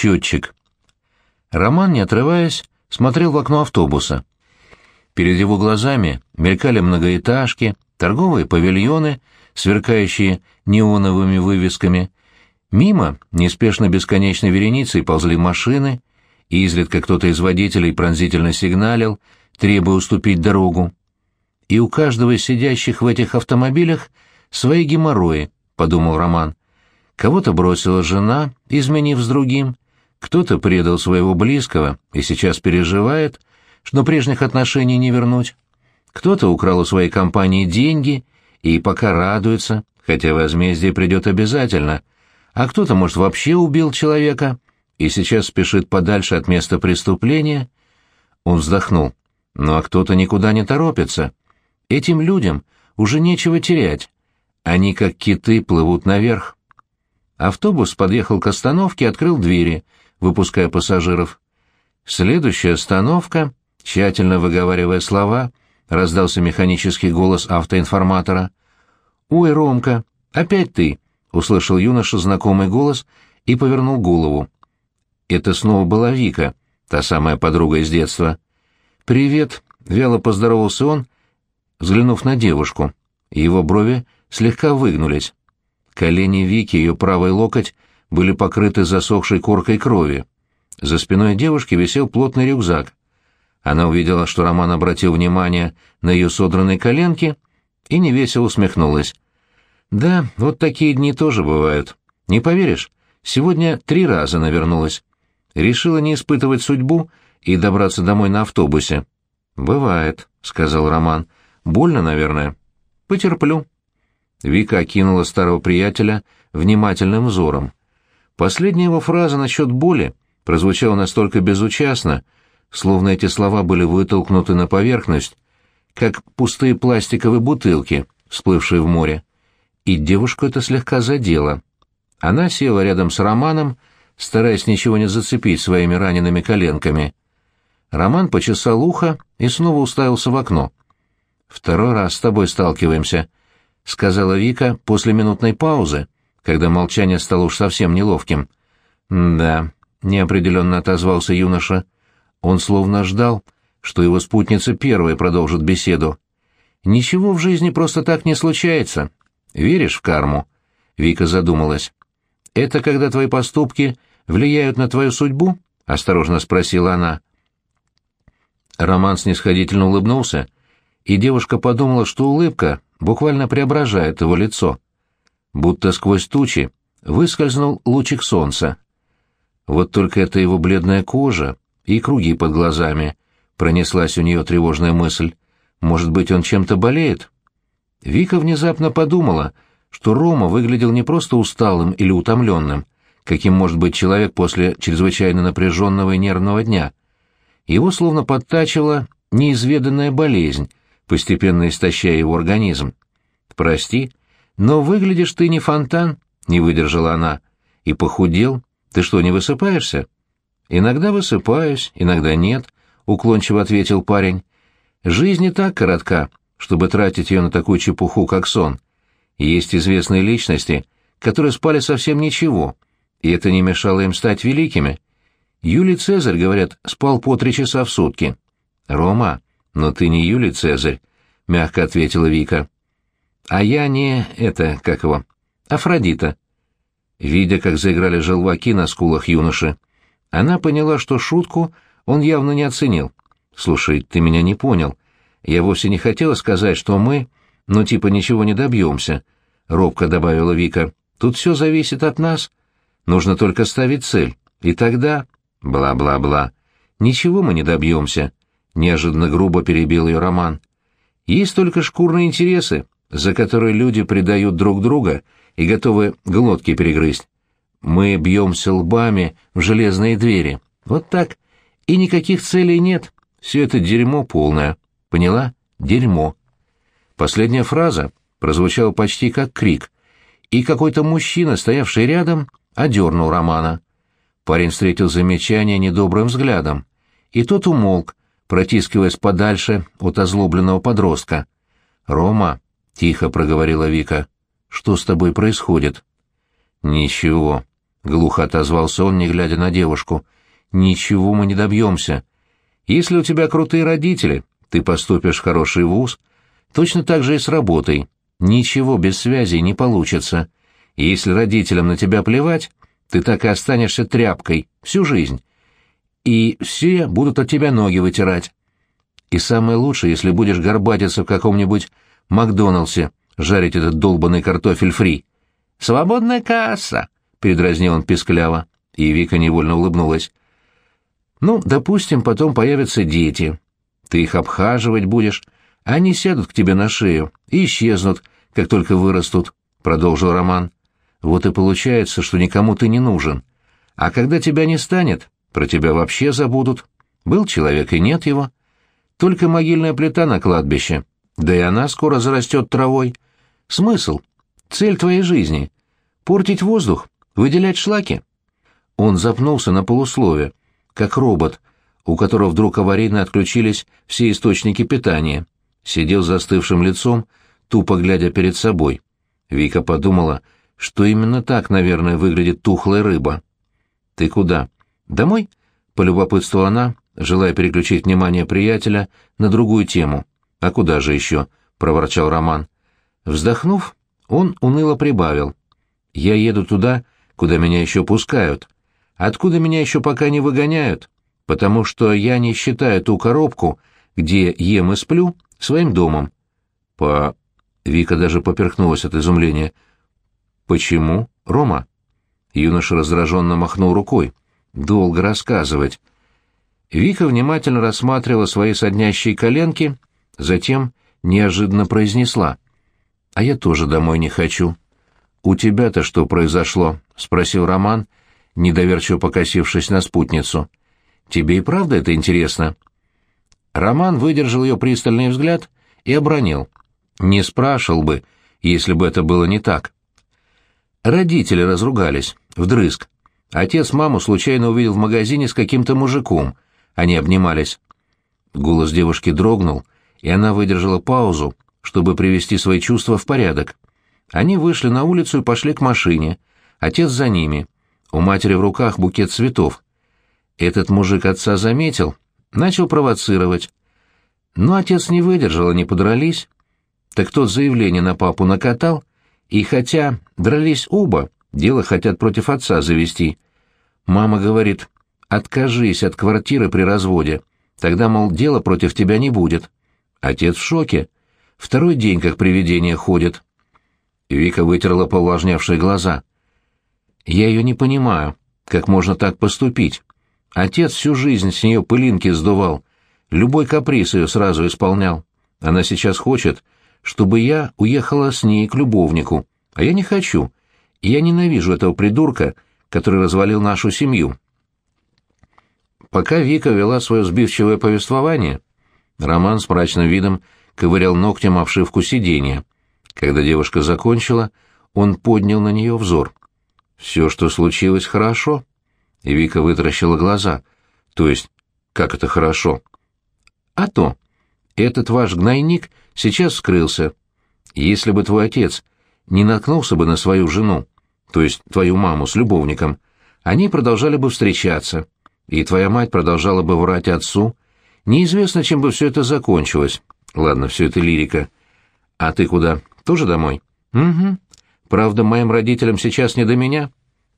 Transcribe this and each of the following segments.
счетчик. Роман, не отрываясь, смотрел в окно автобуса. Перед его глазами мелькали многоэтажки, торговые павильоны, сверкающие неоновыми вывесками. Мимо неспешно бесконечной вереницей ползли машины, и изредка кто-то из водителей пронзительно сигналил, требуя уступить дорогу. И у каждого из сидящих в этих автомобилях свои геморрои, — подумал Роман. Кого-то бросила жена, изменив с другим, кто-то предал своего близкого и сейчас переживает, что прежних отношений не вернуть. Кто-то украл у своей компании деньги и пока радуется, хотя возмездие придет обязательно, а кто-то, может, вообще убил человека и сейчас спешит подальше от места преступления. Он вздохнул. Ну а кто-то никуда не торопится. Этим людям уже нечего терять. Они, как киты, плывут наверх. Автобус подъехал к остановке открыл двери — выпуская пассажиров. Следующая остановка, тщательно выговаривая слова, раздался механический голос автоинформатора. «Ой, Ромка, опять ты!» — услышал юноша знакомый голос и повернул голову. Это снова была Вика, та самая подруга из детства. «Привет!» — вяло поздоровался он, взглянув на девушку. Его брови слегка выгнулись. Колени Вики, ее правый локоть — были покрыты засохшей коркой крови. За спиной девушки висел плотный рюкзак. Она увидела, что Роман обратил внимание на ее содранные коленки и невесело усмехнулась. «Да, вот такие дни тоже бывают. Не поверишь, сегодня три раза навернулась. Решила не испытывать судьбу и добраться домой на автобусе». «Бывает», — сказал Роман. «Больно, наверное». «Потерплю». Вика окинула старого приятеля внимательным взором. Последняя его фраза насчет боли прозвучала настолько безучастно, словно эти слова были вытолкнуты на поверхность, как пустые пластиковые бутылки, всплывшие в море. И девушку это слегка задело. Она села рядом с Романом, стараясь ничего не зацепить своими ранеными коленками. Роман почесал ухо и снова уставился в окно. «Второй раз с тобой сталкиваемся», — сказала Вика после минутной паузы, — когда молчание стало уж совсем неловким. «Да», — неопределенно отозвался юноша. Он словно ждал, что его спутница первой продолжит беседу. «Ничего в жизни просто так не случается. Веришь в карму?» Вика задумалась. «Это когда твои поступки влияют на твою судьбу?» — осторожно спросила она. Роман снисходительно улыбнулся, и девушка подумала, что улыбка буквально преображает его лицо будто сквозь тучи выскользнул лучик солнца. Вот только это его бледная кожа и круги под глазами. Пронеслась у нее тревожная мысль. Может быть, он чем-то болеет? Вика внезапно подумала, что Рома выглядел не просто усталым или утомленным, каким может быть человек после чрезвычайно напряженного и нервного дня. Его словно подтачивала неизведанная болезнь, постепенно истощая его организм. «Прости», «Но выглядишь ты не фонтан», — не выдержала она. «И похудел. Ты что, не высыпаешься?» «Иногда высыпаюсь, иногда нет», — уклончиво ответил парень. «Жизнь не так коротка, чтобы тратить ее на такую чепуху, как сон. Есть известные личности, которые спали совсем ничего, и это не мешало им стать великими. Юлий Цезарь, говорят, спал по три часа в сутки». «Рома, но ты не Юлий Цезарь», — мягко ответила Вика. А я не... это... как его... Афродита. Видя, как заиграли желваки на скулах юноши, она поняла, что шутку он явно не оценил. «Слушай, ты меня не понял. Я вовсе не хотела сказать, что мы, ну типа, ничего не добьемся», — робко добавила Вика. «Тут все зависит от нас. Нужно только ставить цель. И тогда...» «Бла-бла-бла. Ничего мы не добьемся», — неожиданно грубо перебил ее Роман. «Есть только шкурные интересы, за которые люди предают друг друга и готовы глотки перегрызть. Мы бьемся лбами в железные двери. Вот так. И никаких целей нет. Все это дерьмо полное. Поняла? Дерьмо. Последняя фраза прозвучала почти как крик, и какой-то мужчина, стоявший рядом, одернул Романа. Парень встретил замечание недобрым взглядом, и тот умолк, протискиваясь подальше от озлобленного подростка. «Рома, — тихо проговорила Вика. «Что с тобой происходит?» «Ничего», — глухо отозвался он, не глядя на девушку. «Ничего мы не добьемся. Если у тебя крутые родители, ты поступишь в хороший вуз. Точно так же и с работой. Ничего без связи не получится. Если родителям на тебя плевать, ты так и останешься тряпкой всю жизнь. И все будут от тебя ноги вытирать. И самое лучшее, если будешь горбатиться в каком-нибудь Макдоналдсе, жарить этот долбанный картофель фри. «Свободная касса!» — передразнил он пискляво, и Вика невольно улыбнулась. «Ну, допустим, потом появятся дети. Ты их обхаживать будешь, они сядут к тебе на шею и исчезнут, как только вырастут», — продолжил Роман. «Вот и получается, что никому ты не нужен. А когда тебя не станет, про тебя вообще забудут. Был человек и нет его. Только могильная плита на кладбище, да и она скоро зарастет травой. Смысл? Цель твоей жизни? Портить воздух? Выделять шлаки?» Он запнулся на полуслове, как робот, у которого вдруг аварийно отключились все источники питания. Сидел застывшим лицом, тупо глядя перед собой. Вика подумала, что именно так, наверное, выглядит тухлая рыба. «Ты куда?» «Домой?» — полюбопытствовала она, желая переключить внимание приятеля на другую тему. «А куда же еще?» — проворчал Роман. Вздохнув, он уныло прибавил. «Я еду туда, куда меня еще пускают. Откуда меня еще пока не выгоняют? Потому что я не считаю ту коробку, где ем и сплю, своим домом». «По...» — Вика даже поперхнулась от изумления. «Почему, Рома?» Юноша раздраженно махнул рукой. «Долго рассказывать». Вика внимательно рассматривала свои соднящие коленки, затем неожиданно произнесла — а я тоже домой не хочу. У тебя-то что произошло? спросил Роман, недоверчиво покосившись на спутницу. Тебе и правда это интересно? Роман выдержал ее пристальный взгляд и обронил. Не спрашивал бы, если бы это было не так. Родители разругались, вдрызг. Отец маму случайно увидел в магазине с каким-то мужиком. Они обнимались. Голос девушки дрогнул, и она выдержала паузу, чтобы привести свои чувства в порядок. Они вышли на улицу и пошли к машине. Отец за ними. У матери в руках букет цветов. Этот мужик отца заметил, начал провоцировать. Но отец не выдержал, они подрались. Так тот заявление на папу накатал, и хотя дрались оба, дело хотят против отца завести. Мама говорит, откажись от квартиры при разводе, тогда, мол, дело против тебя не будет. Отец в шоке. Второй день как привидение ходит. Вика вытерла повлажнявшие глаза. Я ее не понимаю, как можно так поступить. Отец всю жизнь с нее пылинки сдувал, любой каприз ее сразу исполнял. Она сейчас хочет, чтобы я уехала с ней к любовнику, а я не хочу. Я ненавижу этого придурка, который развалил нашу семью. Пока Вика вела свое сбивчивое повествование, Роман с мрачным видом ковырял ногтем обшивку сиденья. Когда девушка закончила, он поднял на нее взор. «Все, что случилось, хорошо?» И Вика вытаращила глаза. «То есть, как это хорошо?» «А то. Этот ваш гнойник сейчас скрылся. Если бы твой отец не наткнулся бы на свою жену, то есть твою маму с любовником, они продолжали бы встречаться, и твоя мать продолжала бы врать отцу. Неизвестно, чем бы все это закончилось. Ладно, все это лирика. А ты куда? Тоже домой? Угу. Правда, моим родителям сейчас не до меня.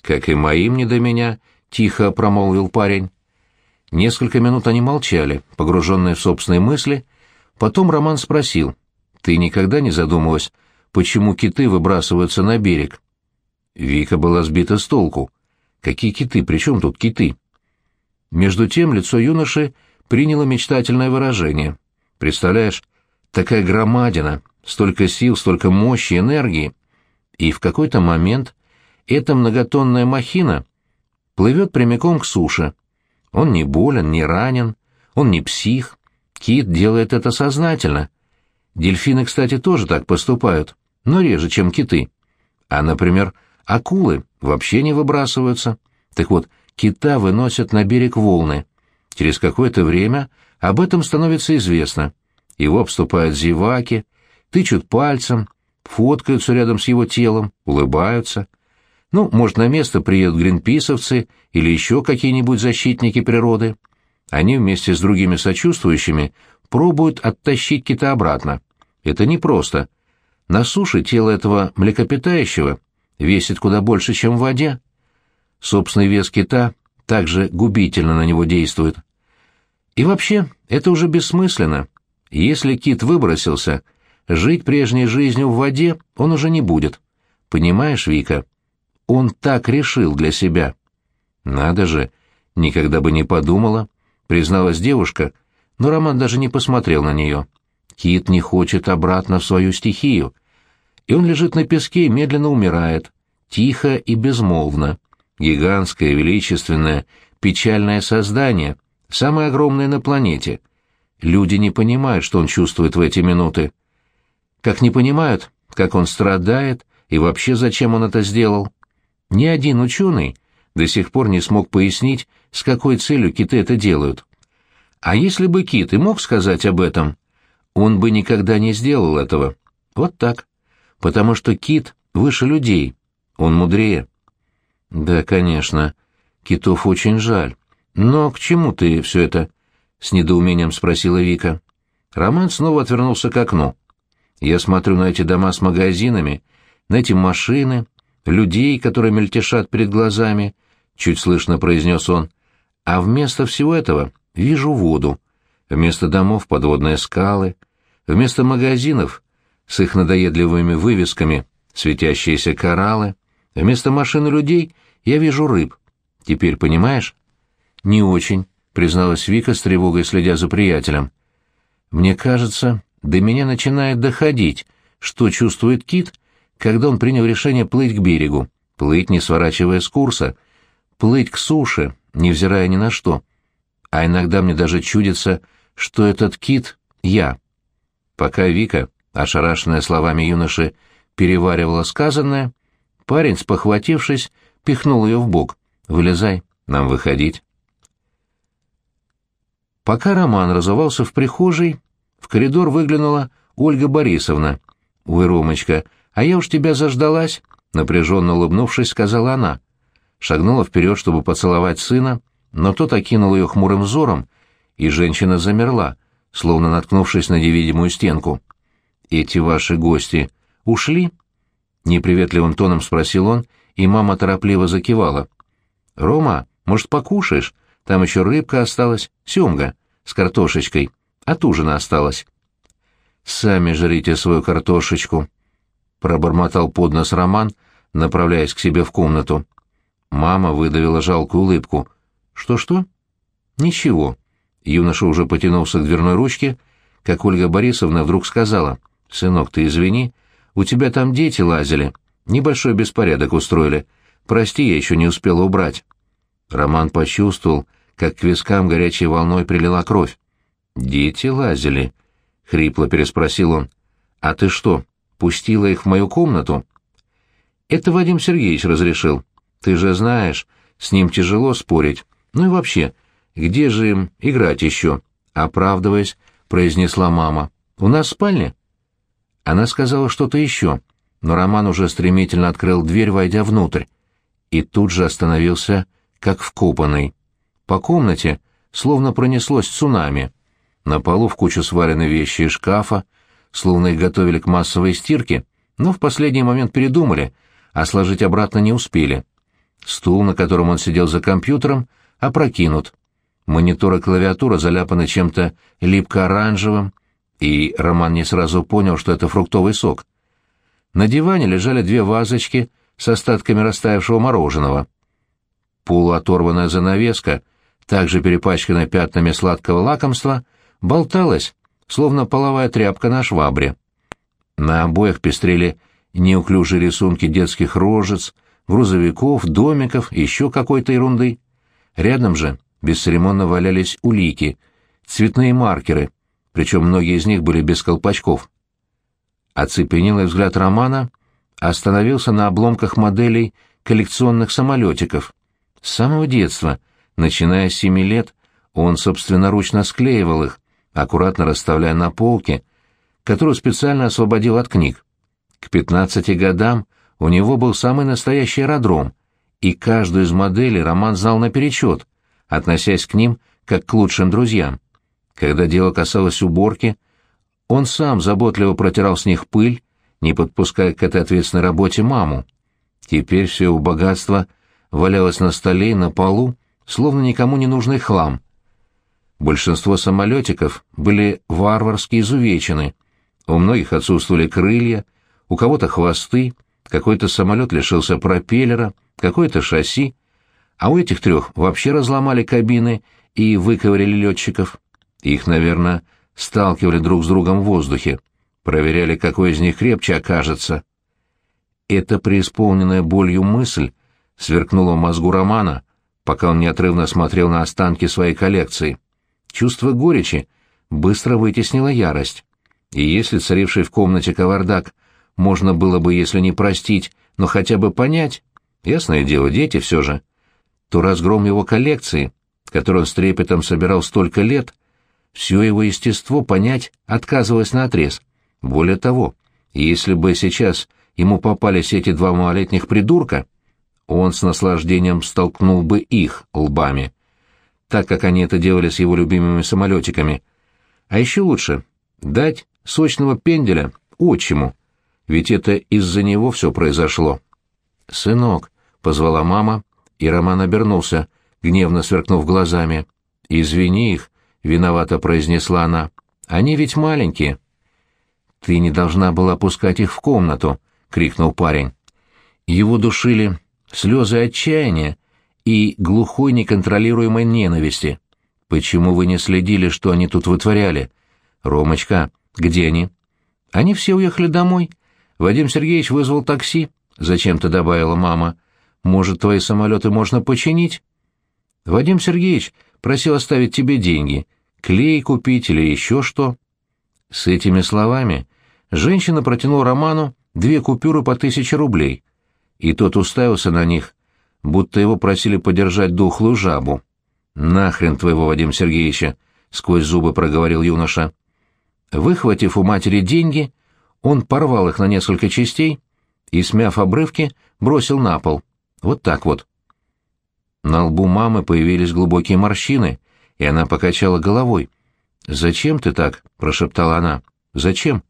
Как и моим не до меня, тихо промолвил парень. Несколько минут они молчали, погруженные в собственные мысли. Потом Роман спросил. Ты никогда не задумывалась, почему киты выбрасываются на берег? Вика была сбита с толку. Какие киты? При чем тут киты? Между тем лицо юноши приняло мечтательное выражение — Представляешь, такая громадина, столько сил, столько мощи, энергии. И в какой-то момент эта многотонная махина плывет прямиком к суше. Он не болен, не ранен, он не псих. Кит делает это сознательно. Дельфины, кстати, тоже так поступают, но реже, чем киты. А, например, акулы вообще не выбрасываются. Так вот, кита выносят на берег волны. Через какое-то время об этом становится известно. Его обступают зеваки, тычут пальцем, фоткаются рядом с его телом, улыбаются. Ну, может, на место приедут гринписовцы или еще какие-нибудь защитники природы. Они вместе с другими сочувствующими пробуют оттащить кита обратно. Это непросто. На суше тело этого млекопитающего весит куда больше, чем в воде. Собственный вес кита также губительно на него действует. И вообще, это уже бессмысленно. Если кит выбросился, жить прежней жизнью в воде он уже не будет. Понимаешь, Вика? Он так решил для себя. Надо же, никогда бы не подумала, призналась девушка, но Роман даже не посмотрел на нее. Кит не хочет обратно в свою стихию, и он лежит на песке и медленно умирает, тихо и безмолвно. Гигантское, величественное, печальное создание, самое огромное на планете. Люди не понимают, что он чувствует в эти минуты. Как не понимают, как он страдает и вообще зачем он это сделал. Ни один ученый до сих пор не смог пояснить, с какой целью киты это делают. А если бы кит и мог сказать об этом, он бы никогда не сделал этого. Вот так. Потому что кит выше людей, он мудрее. Да, конечно, китов очень жаль. Но к чему ты все это? С недоумением спросила Вика. Роман снова отвернулся к окну. Я смотрю на эти дома с магазинами, на эти машины, людей, которые мельтешат перед глазами, чуть слышно произнес он. А вместо всего этого вижу воду. Вместо домов подводные скалы, вместо магазинов с их надоедливыми вывесками светящиеся кораллы, вместо машин и людей я вижу рыб. Теперь понимаешь? Не очень, призналась Вика с тревогой, следя за приятелем. Мне кажется, до меня начинает доходить, что чувствует кит, когда он принял решение плыть к берегу, плыть, не сворачивая с курса, плыть к суше, невзирая ни на что. А иногда мне даже чудится, что этот кит — я. Пока Вика, ошарашенная словами юноши, переваривала сказанное, парень, спохватившись, пихнул ее в бок. «Вылезай, нам выходить». Пока Роман разувался в прихожей, в коридор выглянула Ольга Борисовна. «Ой, Ромочка, а я уж тебя заждалась», — напряженно улыбнувшись, сказала она. Шагнула вперед, чтобы поцеловать сына, но тот окинул ее хмурым взором, и женщина замерла, словно наткнувшись на невидимую стенку. «Эти ваши гости ушли?» — неприветливым тоном спросил он, и мама торопливо закивала. «Рома, может, покушаешь? Там еще рыбка осталась, семга, с картошечкой, от ужина осталось». «Сами жрите свою картошечку», пробормотал под нос Роман, направляясь к себе в комнату. Мама выдавила жалкую улыбку. «Что-что?» «Ничего». Юноша уже потянулся к дверной ручке, как Ольга Борисовна вдруг сказала. «Сынок, ты извини, у тебя там дети лазили, небольшой беспорядок устроили. Прости, я еще не успела убрать». Роман почувствовал, как к вискам горячей волной прилила кровь. «Дети лазили?» — хрипло переспросил он. «А ты что, пустила их в мою комнату. Это Вадим Сергеевич разрешил. Ты же знаешь, с ним тяжело спорить. Ну и вообще, где же им играть еще? Оправдываясь, произнесла мама. У нас спальня? Она сказала что-то еще, но Роман уже стремительно открыл дверь, войдя внутрь. И тут же остановился, как вкопанный. По комнате словно пронеслось цунами. На полу в кучу свалены вещи из шкафа, словно их готовили к массовой стирке, но в последний момент передумали, а сложить обратно не успели. Стул, на котором он сидел за компьютером, опрокинут. Монитор и клавиатура заляпаны чем-то липко-оранжевым, и Роман не сразу понял, что это фруктовый сок. На диване лежали две вазочки с остатками растаявшего мороженого. Полуоторванная занавеска, также перепачканная пятнами сладкого лакомства, болталась, словно половая тряпка на швабре. На обоях пестрели неуклюжие рисунки детских рожец, грузовиков, домиков еще какой-то ерунды. Рядом же бесцеремонно валялись улики, цветные маркеры, причем многие из них были без колпачков. Оцепенелый взгляд Романа остановился на обломках моделей коллекционных самолетиков. С самого детства, начиная с семи лет, он собственноручно склеивал их, аккуратно расставляя на полке, которую специально освободил от книг. К пятнадцати годам У него был самый настоящий аэродром, и каждую из моделей Роман знал наперечет, относясь к ним как к лучшим друзьям. Когда дело касалось уборки, он сам заботливо протирал с них пыль, не подпуская к этой ответственной работе маму. Теперь все его богатство валялось на столе и на полу, словно никому не нужный хлам. Большинство самолетиков были варварски изувечены. У многих отсутствовали крылья, у кого-то хвосты, какой-то самолет лишился пропеллера, какое-то шасси, а у этих трех вообще разломали кабины и выковыряли летчиков. Их, наверное, сталкивали друг с другом в воздухе, проверяли, какой из них крепче окажется. Эта преисполненная болью мысль сверкнула в мозгу Романа, пока он неотрывно смотрел на останки своей коллекции. Чувство горечи быстро вытеснило ярость. И если царивший в комнате кавардак можно было бы, если не простить, но хотя бы понять, ясное дело, дети все же, то разгром его коллекции, которую он с трепетом собирал столько лет, все его естество понять отказывалось наотрез. Более того, если бы сейчас ему попались эти два малолетних придурка, он с наслаждением столкнул бы их лбами, так как они это делали с его любимыми самолетиками. А еще лучше — дать сочного пенделя отчиму, ведь это из-за него все произошло. «Сынок», — позвала мама, и Роман обернулся, гневно сверкнув глазами. «Извини их», — виновато произнесла она. «Они ведь маленькие». «Ты не должна была пускать их в комнату», — крикнул парень. Его душили слезы отчаяния и глухой неконтролируемой ненависти. «Почему вы не следили, что они тут вытворяли? Ромочка, где они?» «Они все уехали домой. Вадим Сергеевич вызвал такси», — зачем-то добавила мама. «Может, твои самолеты можно починить?» «Вадим Сергеевич просил оставить тебе деньги, клей купить или еще что». С этими словами женщина протянула Роману две купюры по тысяче рублей, и тот уставился на них, будто его просили подержать духлую жабу. «Нахрен твоего, Вадим Сергеевича!» — сквозь зубы проговорил юноша. Выхватив у матери деньги, он порвал их на несколько частей и, смяв обрывки, бросил на пол. Вот так вот. На лбу мамы появились глубокие морщины, и она покачала головой. «Зачем ты так?» — прошептала она. «Зачем?»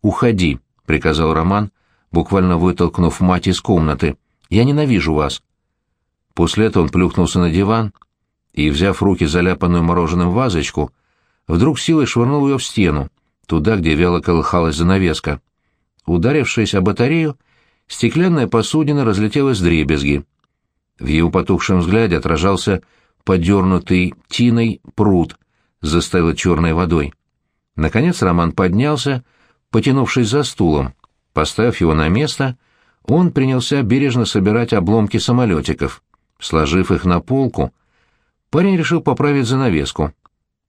«Уходи», — приказал Роман, буквально вытолкнув мать из комнаты. «Я ненавижу вас». После этого он плюхнулся на диван и, взяв в руки заляпанную мороженым вазочку, вдруг силой швырнул ее в стену, туда, где вяло колыхалась занавеска. Ударившись о батарею, стеклянная посудина разлетелась в дребезги. В его потухшем взгляде отражался подернутый тиной пруд, застыл черной водой. Наконец Роман поднялся, потянувшись за стулом. Поставив его на место, он принялся бережно собирать обломки самолетиков. Сложив их на полку, парень решил поправить занавеску.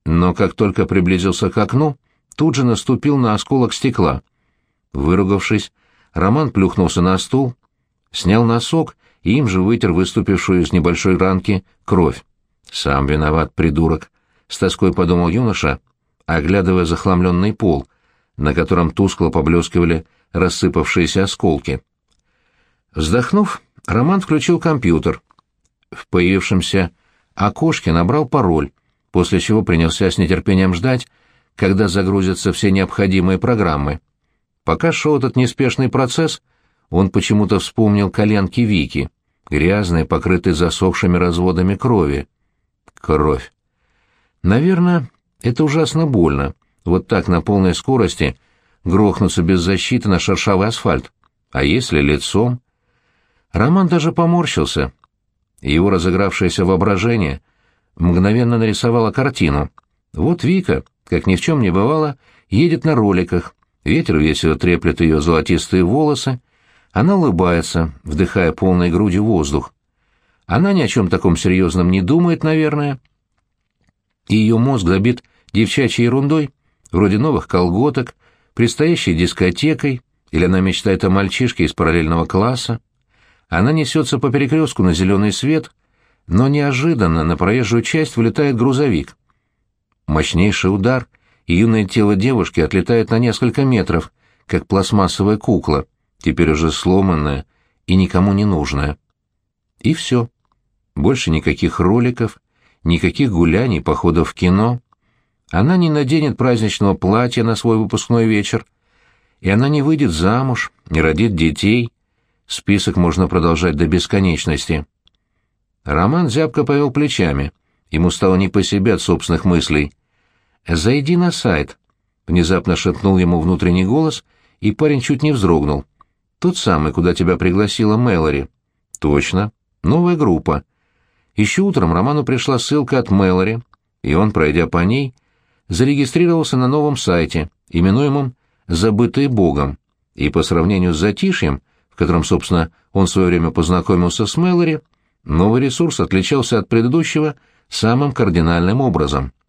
Но как только приблизился к окну, тут же наступил на осколок стекла. Выругавшись, Роман плюхнулся на стул, снял носок им же вытер выступившую из небольшой ранки кровь. «Сам виноват, придурок», — с тоской подумал юноша, оглядывая захламленный пол, на котором тускло поблескивали рассыпавшиеся осколки. Вздохнув, Роман включил компьютер. В появившемся окошке набрал пароль, после чего принялся с нетерпением ждать, когда загрузятся все необходимые программы. Пока шел этот неспешный процесс, он почему-то вспомнил коленки Вики, грязные, покрытые засохшими разводами крови. Кровь. Наверное, это ужасно больно, вот так на полной скорости грохнуться без защиты на шершавый асфальт. А если лицом? Роман даже поморщился. Его разыгравшееся воображение мгновенно нарисовало картину. Вот Вика, как ни в чем не бывало, едет на роликах, ветер весело треплет ее золотистые волосы, она улыбается, вдыхая полной грудью воздух. Она ни о чем таком серьезном не думает, наверное. И ее мозг забит девчачьей ерундой, вроде новых колготок, предстоящей дискотекой, или она мечтает о мальчишке из параллельного класса. Она несется по перекрестку на зеленый свет, но неожиданно на проезжую часть вылетает грузовик. Мощнейший удар, и юное тело девушки отлетает на несколько метров, как пластмассовая кукла, теперь уже сломанная, и никому не нужное. И все. Больше никаких роликов, никаких гуляний, походов в кино. Она не наденет праздничного платья на свой выпускной вечер, и она не выйдет замуж, не родит детей. Список можно продолжать до бесконечности. Роман зябко повел плечами. Ему стало не по себе от собственных мыслей. «Зайди на сайт», — внезапно шепнул ему внутренний голос, и парень чуть не вздрогнул. «Тот самый, куда тебя пригласила Мэлори». «Точно. Новая группа». Еще утром Роману пришла ссылка от Мэлори, и он, пройдя по ней, зарегистрировался на новом сайте, именуемом «Забытый Богом», и по сравнению с затишьем, в котором, собственно, он в свое время познакомился с Мэлори, новый ресурс отличался от предыдущего самым кардинальным образом —